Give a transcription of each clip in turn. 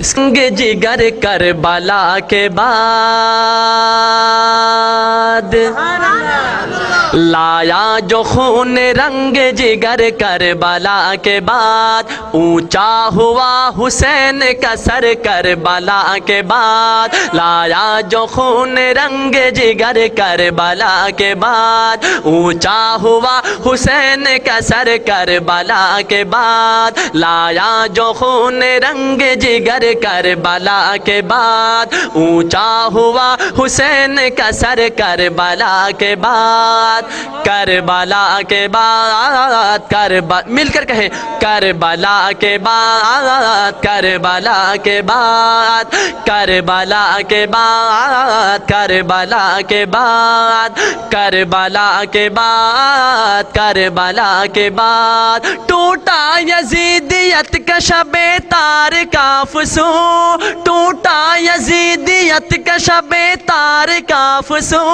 سنگ جگر کربلا کے بعد لایا جو خون رنگ جگر کربلا کے بعد، اونچا ہوا حسین کا سر کربلا کے بعد، لایا جو خون رنگ جگر کربلا کے بعد، اونچا ہوا حسین کا سر کربلا کے بعد، لایا جو خون رنگ جگر کربلا کے بعد، اونچا ہوا حسین کا سر کربلا کے بعد، کربلا کے بعد کربلا مل کر کہیں، کربلا کے بعد، کربلا کے بعد، کربلا کے بعد، کربلا کے بعد، کربلا کے بعد، کربلا کے بعد، ٹوٹا یزیدیت کا شب تار کا سو ٹوٹا یزیدیت کا شب تار کا فسو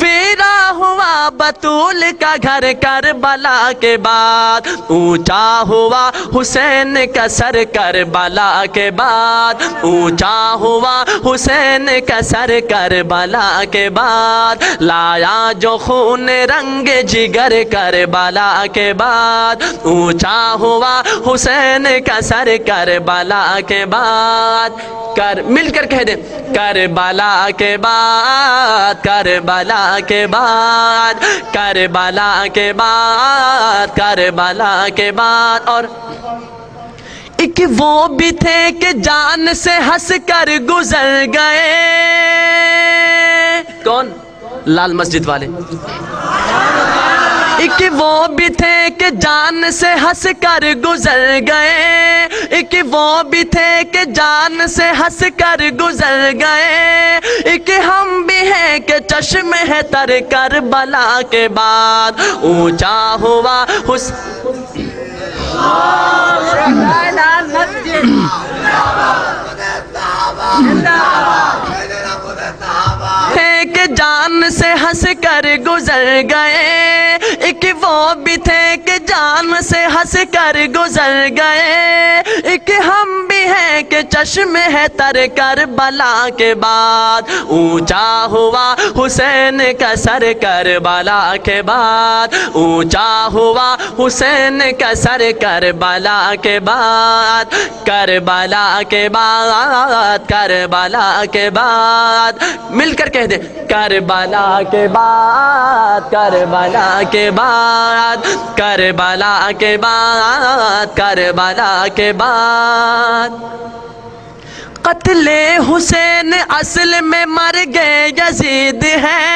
ویرا ہو بطول کا گھر کربلا کے بعد، اونچا ہوا حسین کا سر کربلا کے بعد، اونچا ہوا حسین کا سر کربلا کے بعد، لایا جو خون رنگ جگر کربلا کے بعد، اونچا ہوا حسین کا سر کربلا کے بعد۔ کر مل کر کہہ دیں۔ کربلا کے بعد، کربلا کے بعد، کربلا کے بعد، کربلا کے بعد۔ اور ایک وہ بھی تھے کہ جان سے ہنس کر گزر گئے۔ کون؟ لال مسجد والے۔ ایک وہ بھی تھے کہ جان سے ہنس کر گزر گئے۔ ایک وہ بھی تھے کہ جان سے ہنس کر گزر گئے۔ ایک ہم بھی ہیں کہ چشم ہے تر کر بلا کے بعد۔ اونچا ہوا حس کہ جان سے ہنس کر گزر گئے۔ وہ بھی تھے کہ جان سے ہنس کر گزر گئے۔ ایک ہم چشم ہے تر کر بلا کے بعد، اونچا ہوا حسین کا سر کربلا کے بعد، اونچا ہوا حسین کا سر کربلا کے بعد، کربلا کے بعد، کربلا کے بعد، مل کر کہہ دے، کربلا کے بعد، کربلا کے بعد، کربلا کے بعد، کربلا کے بعد۔ قتل حسین اصل میں مر گئے، یزید ہے۔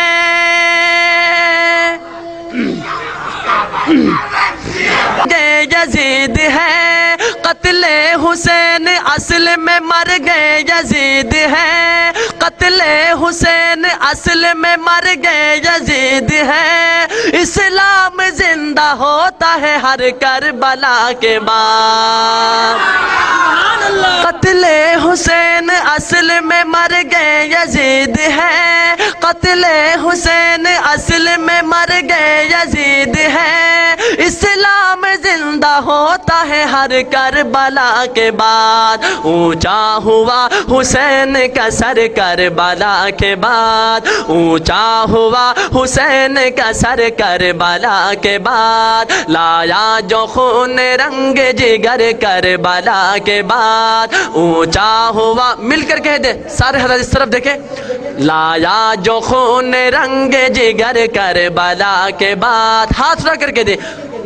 گئے یزید ہے۔ قتل حسین اصل میں مر گئے، یزید ہے۔ قتل حسین اصل میں مر گئے، یزید ہے۔ اسلام زندہ ہوتا ہے ہر کربلا کے بعد۔ حسین اصل میں مر گئے، یزید ہے۔ قتل حسین اصل میں مر گئے، یزید ہے۔ اس ہوتا ہے ہر کربلا کے بعد۔ اونچا ہوا حسین کا سر کربلا کے بعد۔ اونچا ہوا حسین کا سر کربلا کے بعد۔ لایا جو خون رنگ جگر کربلا کے بعد۔ اونچا ہوا، مل کر کہہ دے، سارے حضرت اس طرف دیکھیں۔ لایا جو خون رنگ جگر کربلا کے بعد۔ ہاتھ رکھ کر کے دے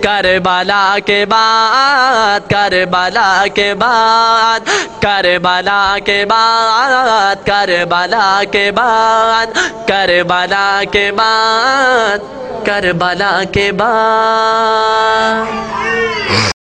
کربلا کے بعد، کربلا کے بعد، کربلا کے بعد، کربلا کے بعد، کربلا کے بعد، کربلا کے بعد۔